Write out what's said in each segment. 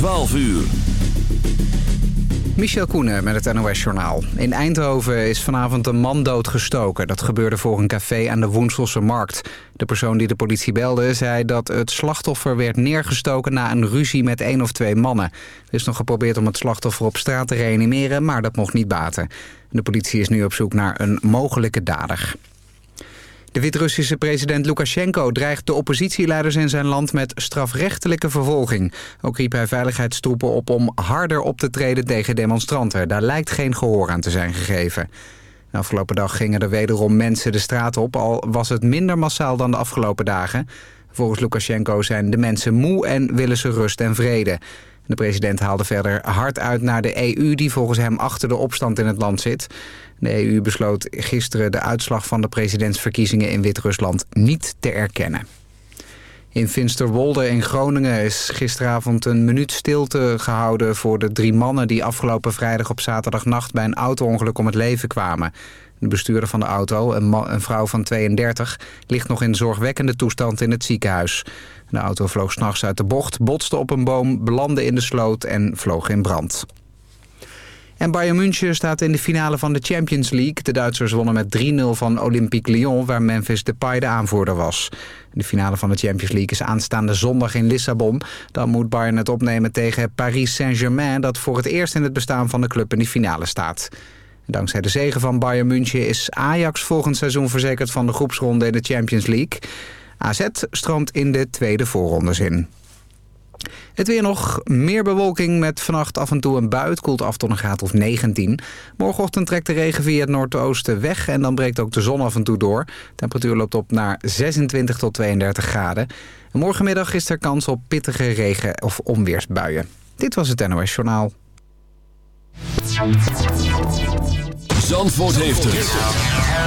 12 uur. Michel Koenen met het NOS-journaal. In Eindhoven is vanavond een man doodgestoken. Dat gebeurde voor een café aan de Woenselse Markt. De persoon die de politie belde zei dat het slachtoffer werd neergestoken... na een ruzie met één of twee mannen. Er is nog geprobeerd om het slachtoffer op straat te reanimeren... maar dat mocht niet baten. De politie is nu op zoek naar een mogelijke dader. De Wit-Russische president Lukashenko dreigt de oppositieleiders in zijn land met strafrechtelijke vervolging. Ook riep hij veiligheidstroepen op om harder op te treden tegen demonstranten. Daar lijkt geen gehoor aan te zijn gegeven. De afgelopen dag gingen er wederom mensen de straat op, al was het minder massaal dan de afgelopen dagen. Volgens Lukashenko zijn de mensen moe en willen ze rust en vrede. De president haalde verder hard uit naar de EU die volgens hem achter de opstand in het land zit. De EU besloot gisteren de uitslag van de presidentsverkiezingen in Wit-Rusland niet te erkennen. In Finsterwolde in Groningen is gisteravond een minuut stilte gehouden... voor de drie mannen die afgelopen vrijdag op zaterdagnacht... bij een auto-ongeluk om het leven kwamen. De bestuurder van de auto, een, een vrouw van 32... ligt nog in zorgwekkende toestand in het ziekenhuis. De auto vloog s'nachts uit de bocht, botste op een boom... belandde in de sloot en vloog in brand. En Bayern München staat in de finale van de Champions League. De Duitsers wonnen met 3-0 van Olympique Lyon, waar Memphis Depay de aanvoerder was. De finale van de Champions League is aanstaande zondag in Lissabon. Dan moet Bayern het opnemen tegen Paris Saint-Germain... dat voor het eerst in het bestaan van de club in de finale staat. Dankzij de zegen van Bayern München is Ajax volgend seizoen verzekerd van de groepsronde in de Champions League. AZ stroomt in de tweede voorrondes in. Het weer nog meer bewolking met vannacht af en toe een bui. Het koelt af tot een graad of 19. Morgenochtend trekt de regen via het noordoosten weg... en dan breekt ook de zon af en toe door. Temperatuur loopt op naar 26 tot 32 graden. En morgenmiddag is er kans op pittige regen- of onweersbuien. Dit was het NOS Journaal. Zandvoort heeft het.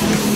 Thank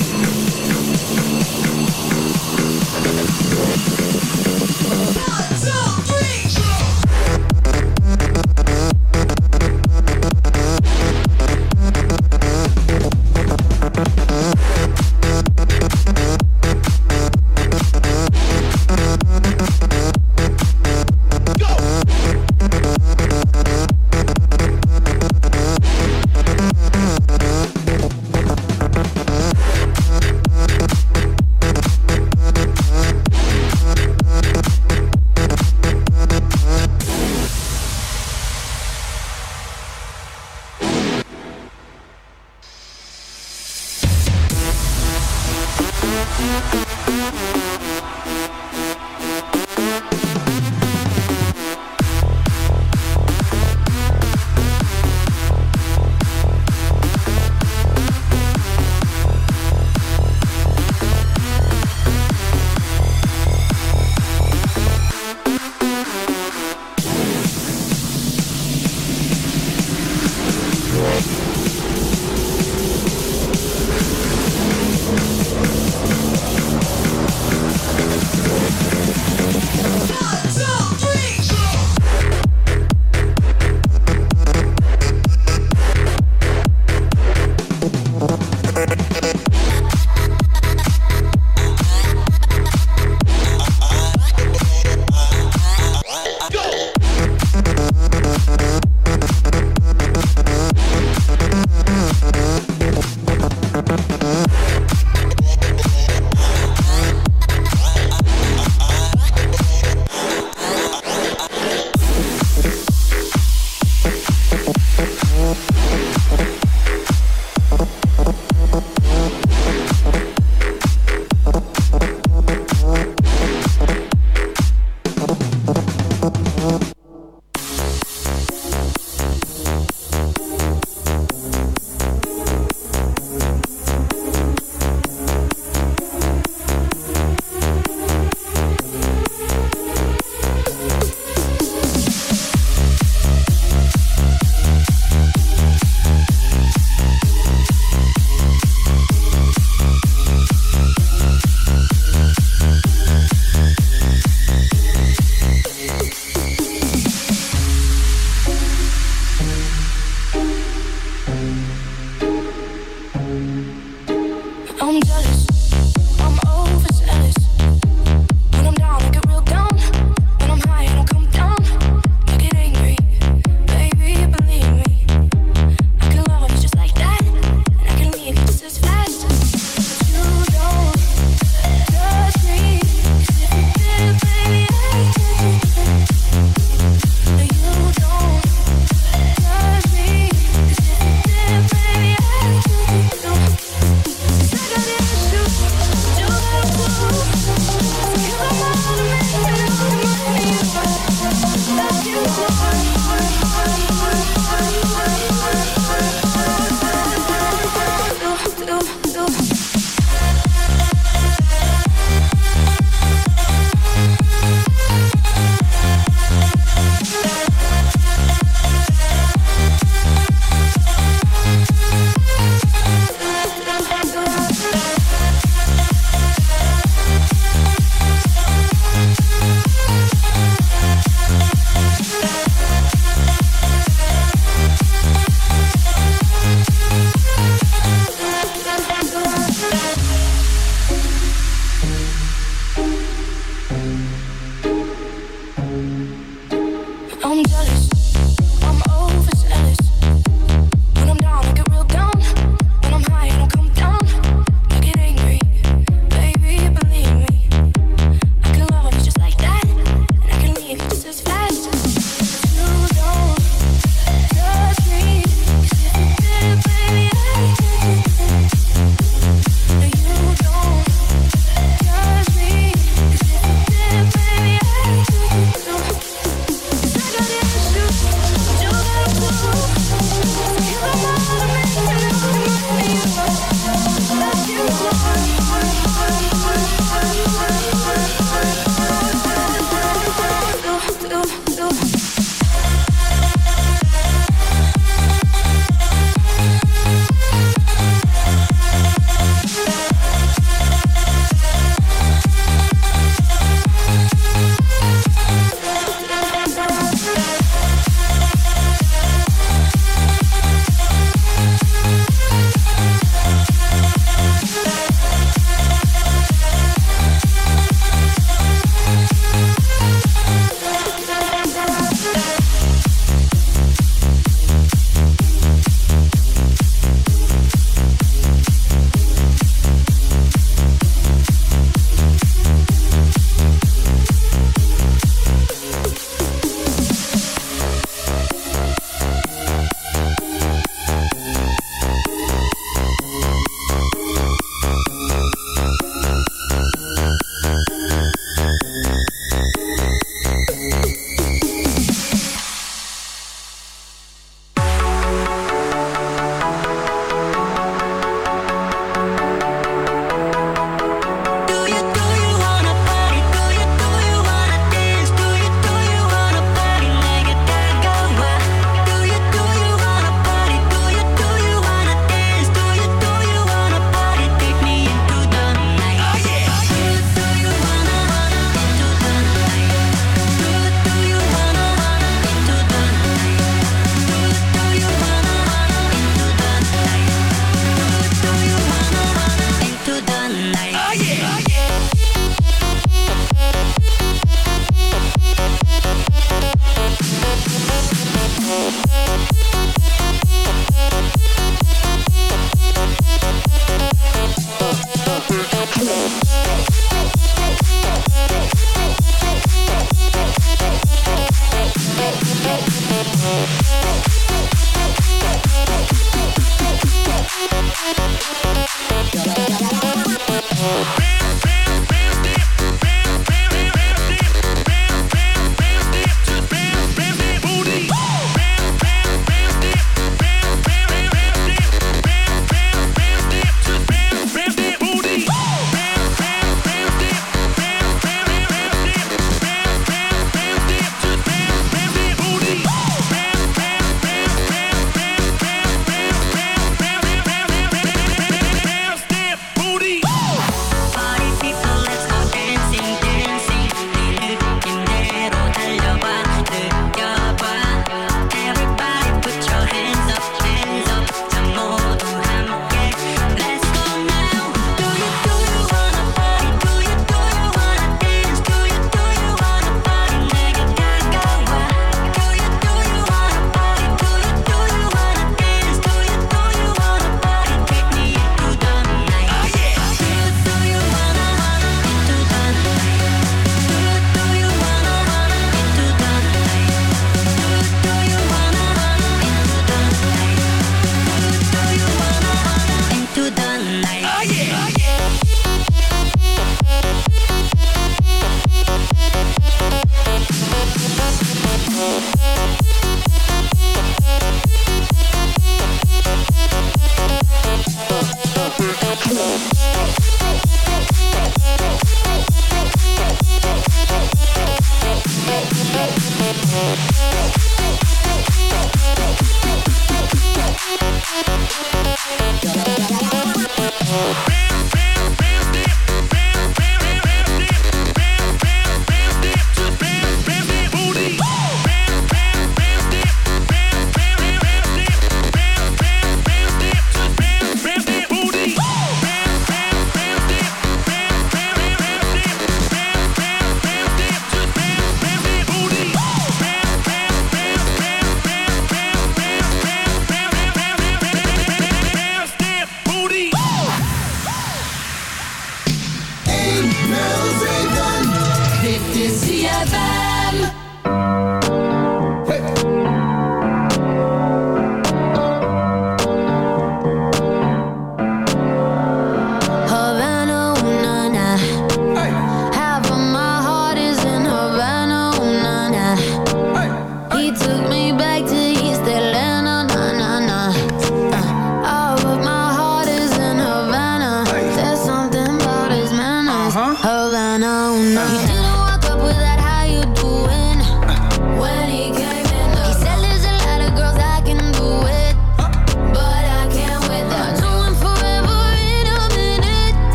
Dit is CFM.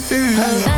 Baby.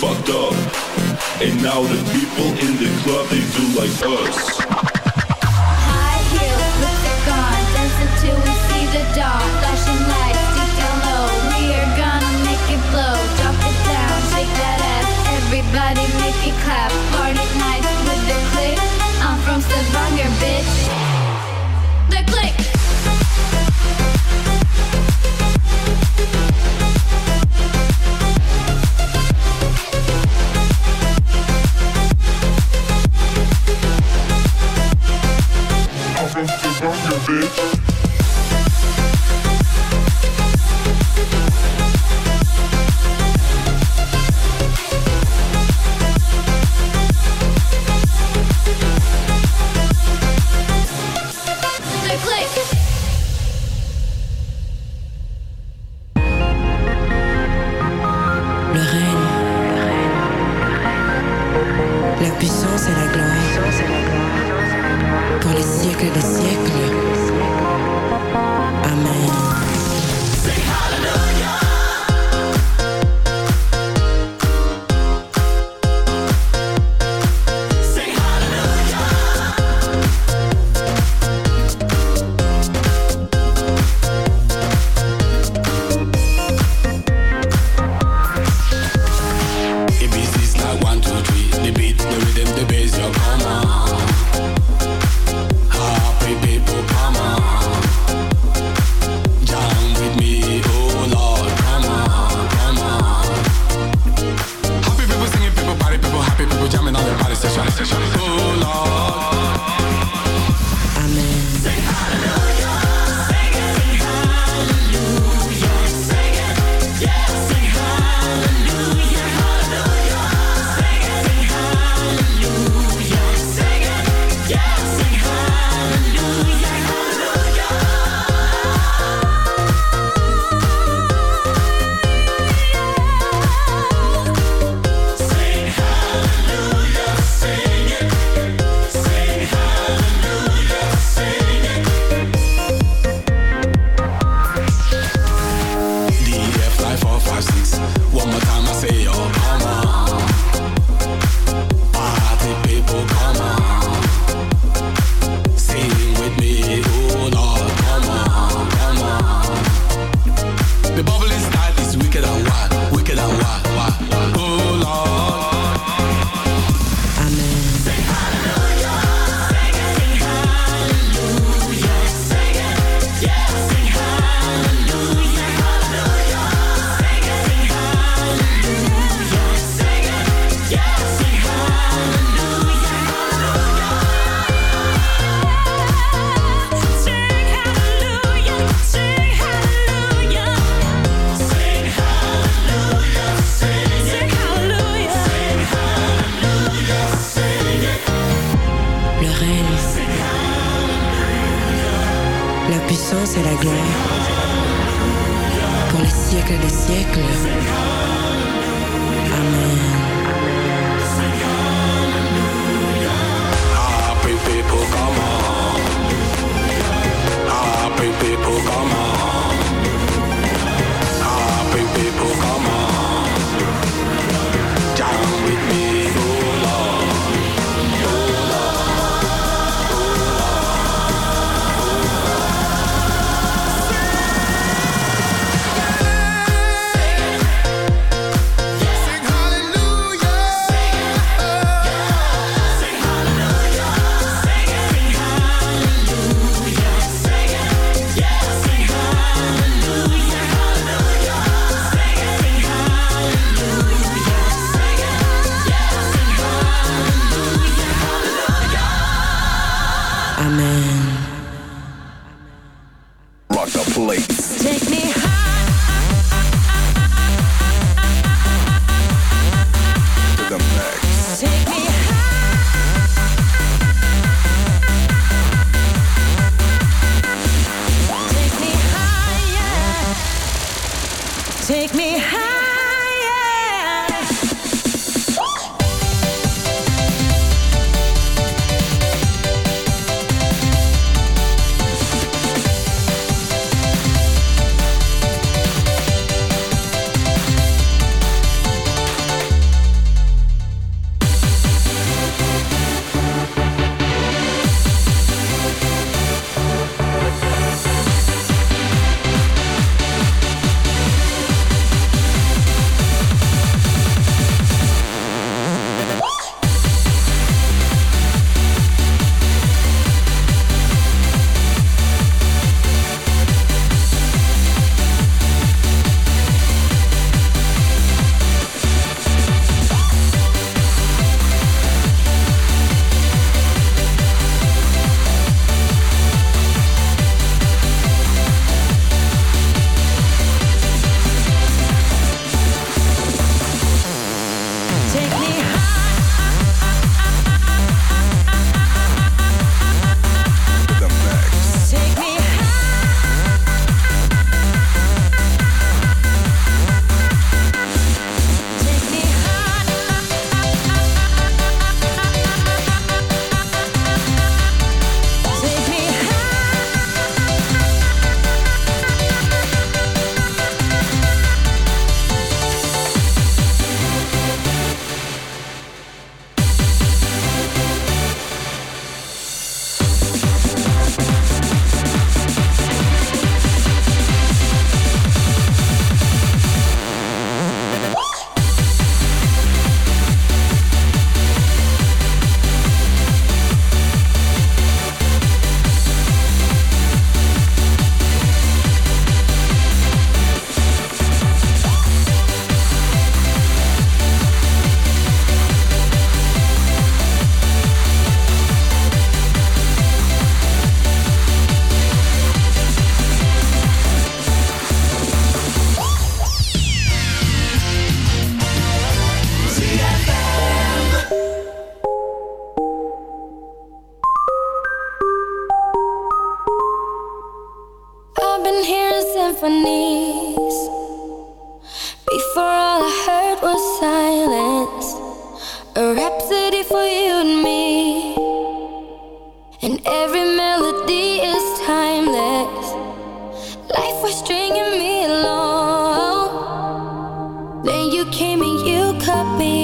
fucked up. And now the people in the club, they do like us. High heels, lipstick on, dancing till we see the dawn. Flashing lights deep down low, we are gonna make it blow. Drop it down, shake that ass, everybody make it clap. Party night with the click, I'm from Savannah. click. bitch. Hallelujah. happy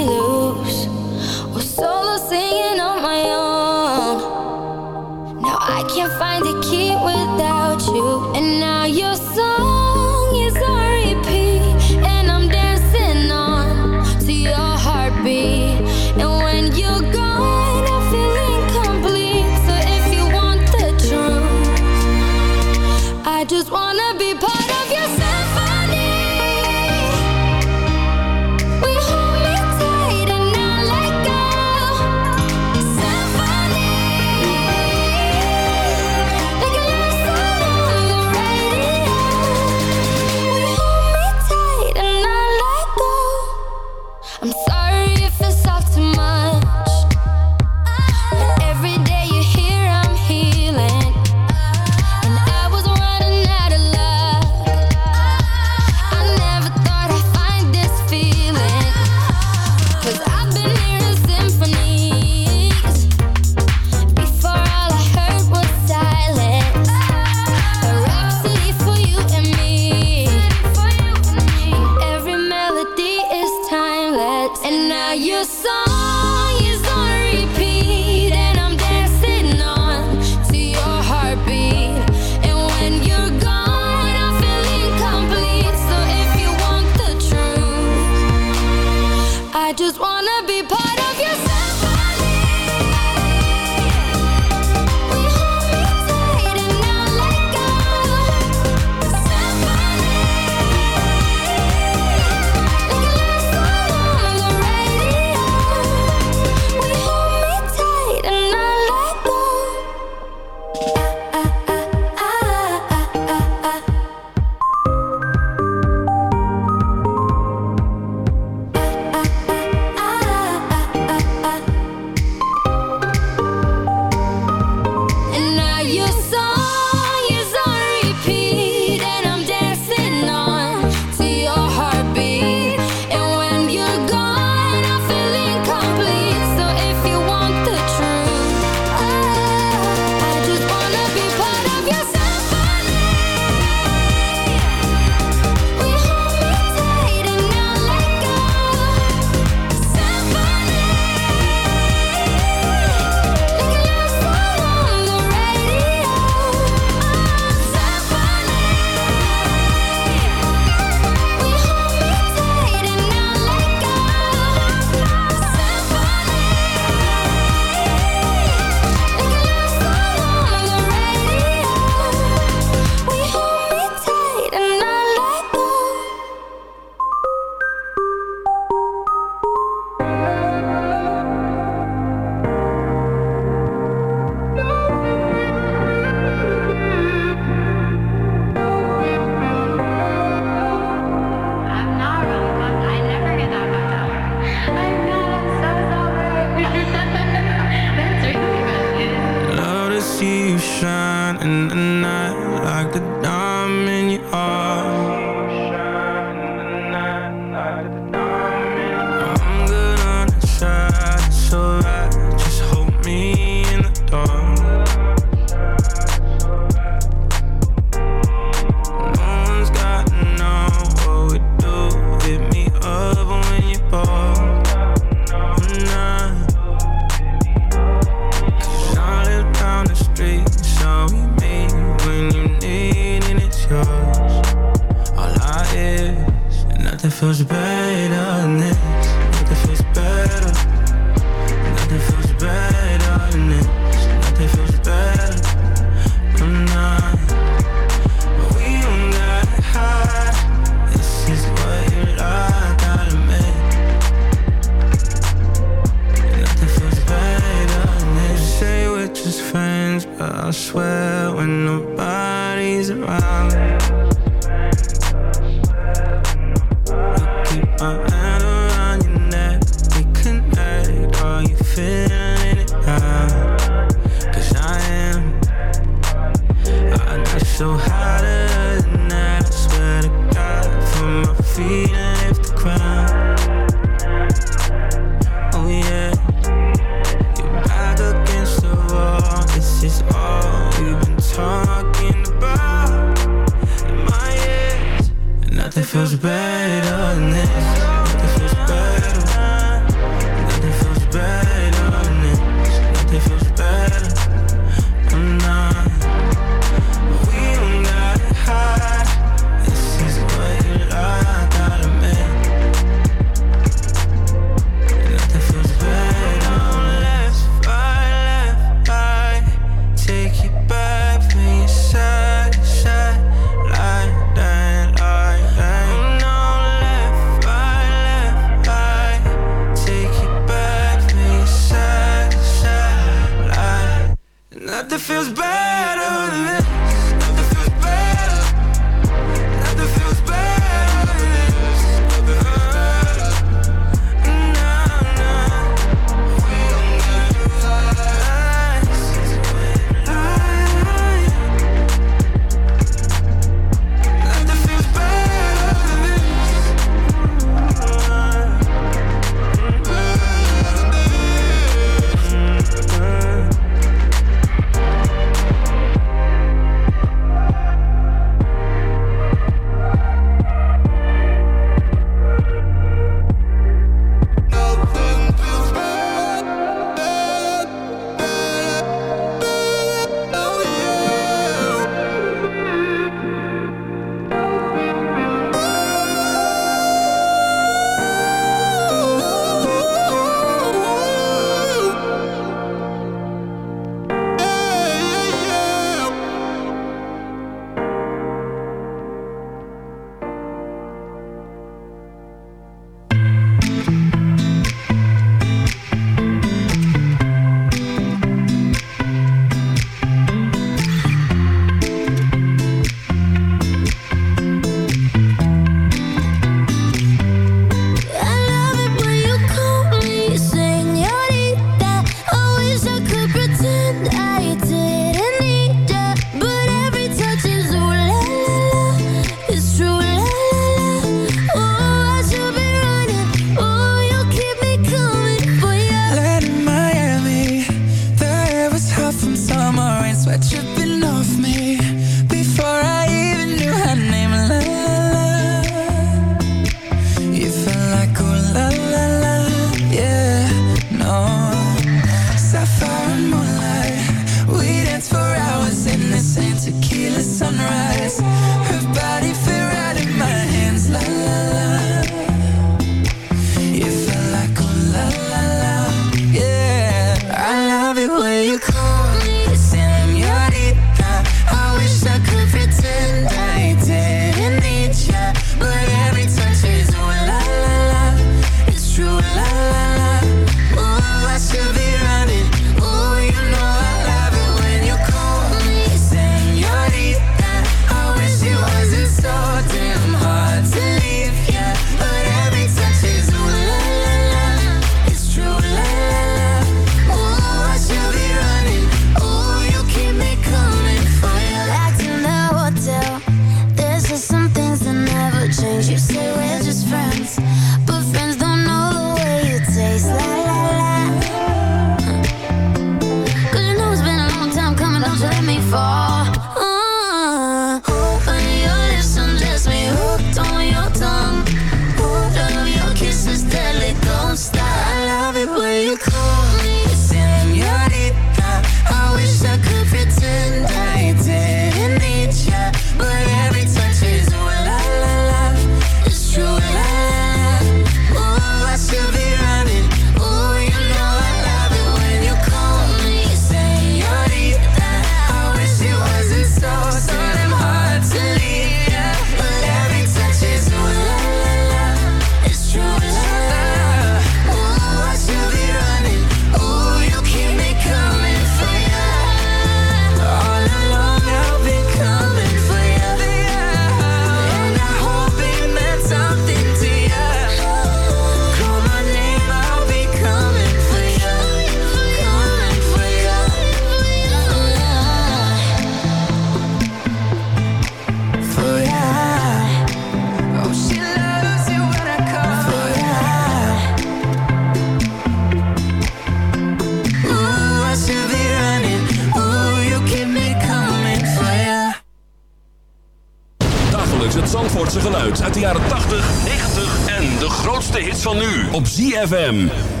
ZFM.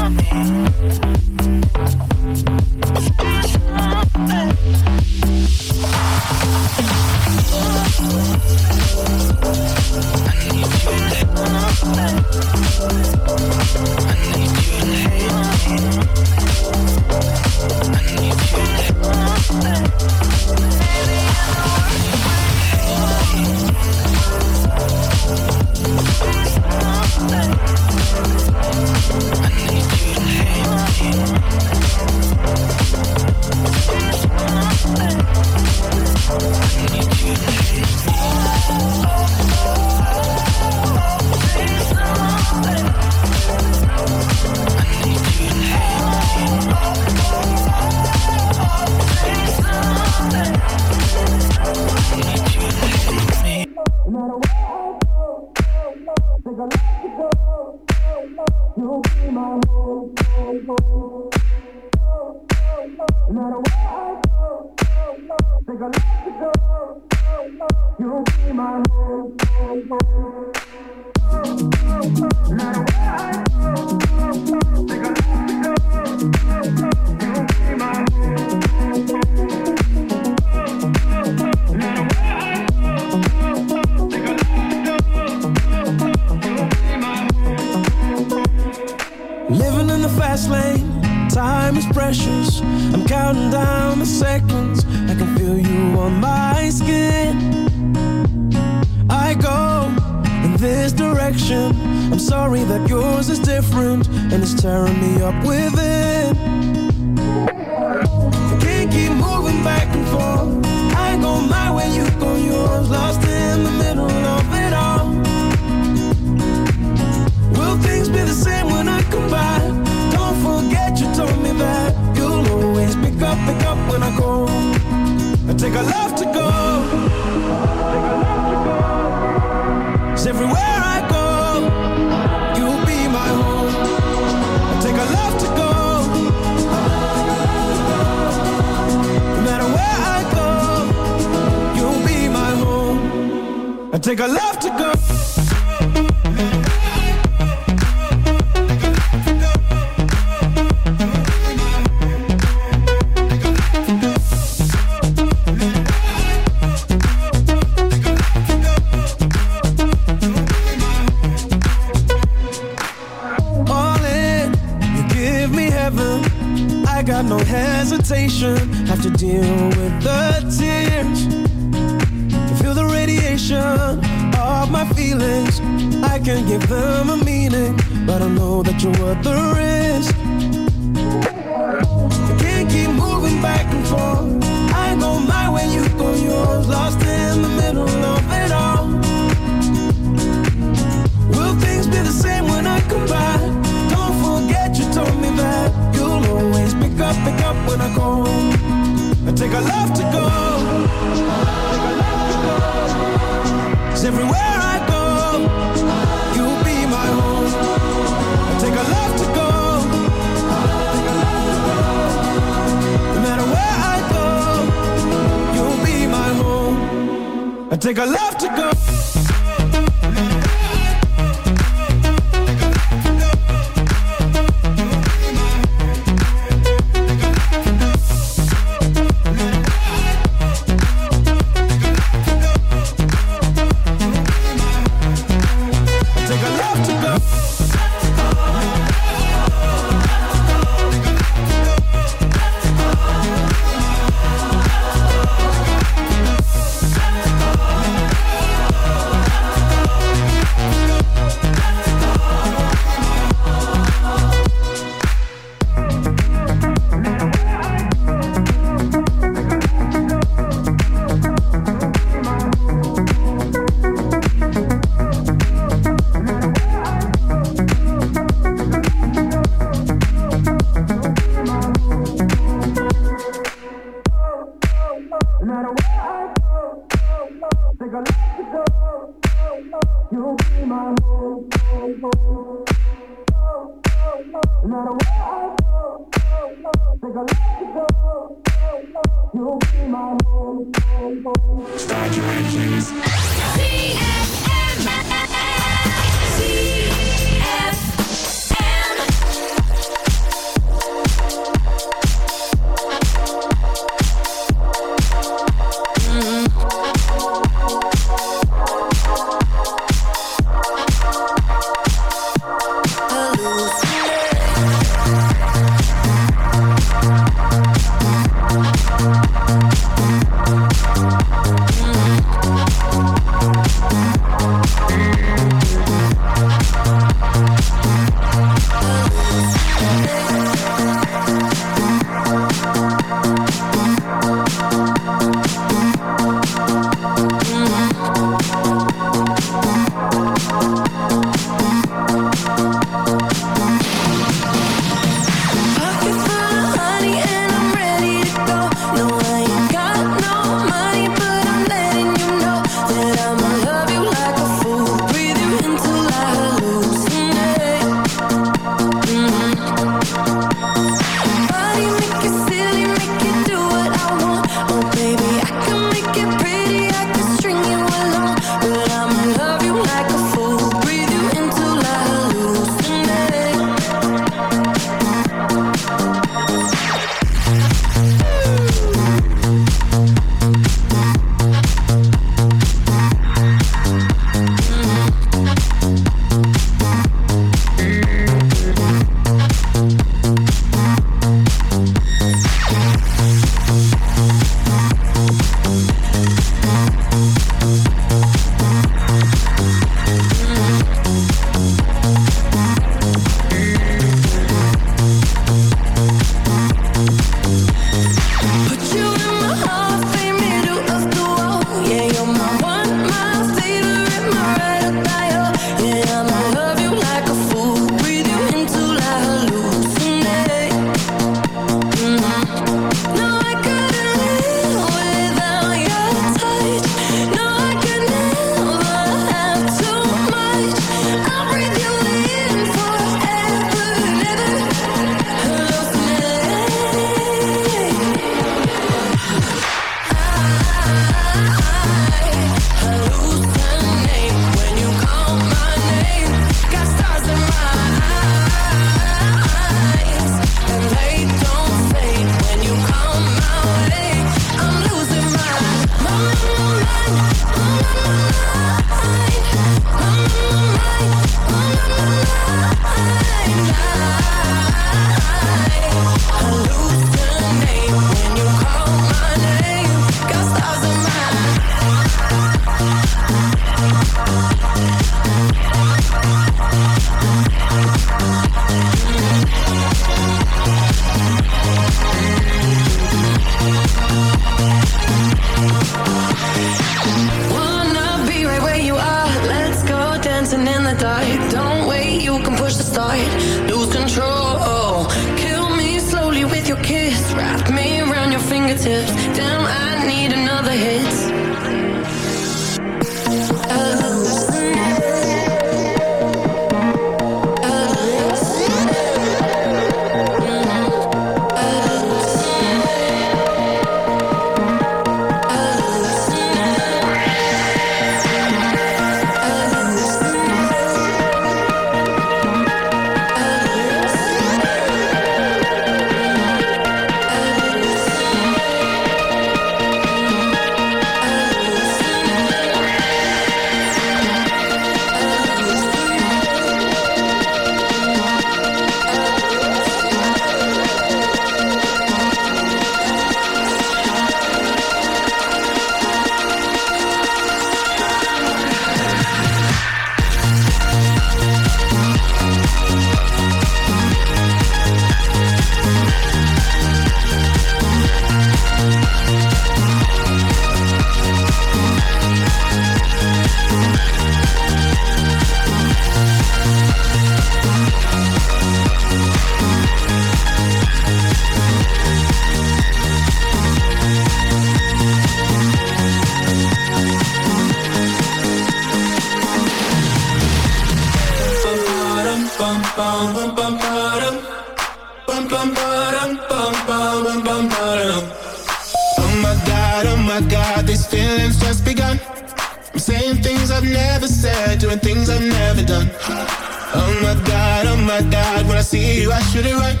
I should it right.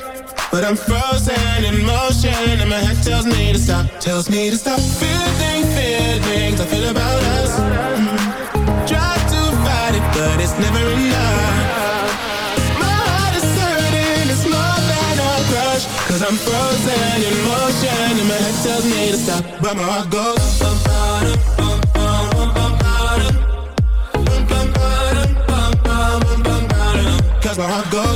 But I'm frozen in motion, and my head tells me to stop, tells me to stop. Feeling feelings I feel about us. Mm. Try to fight it, but it's never enough. My heart is hurting, it's more than a crush. Cause I'm frozen in motion, and my head tells me to stop. But my heart goes. Bum, bum. Cause my heart goes.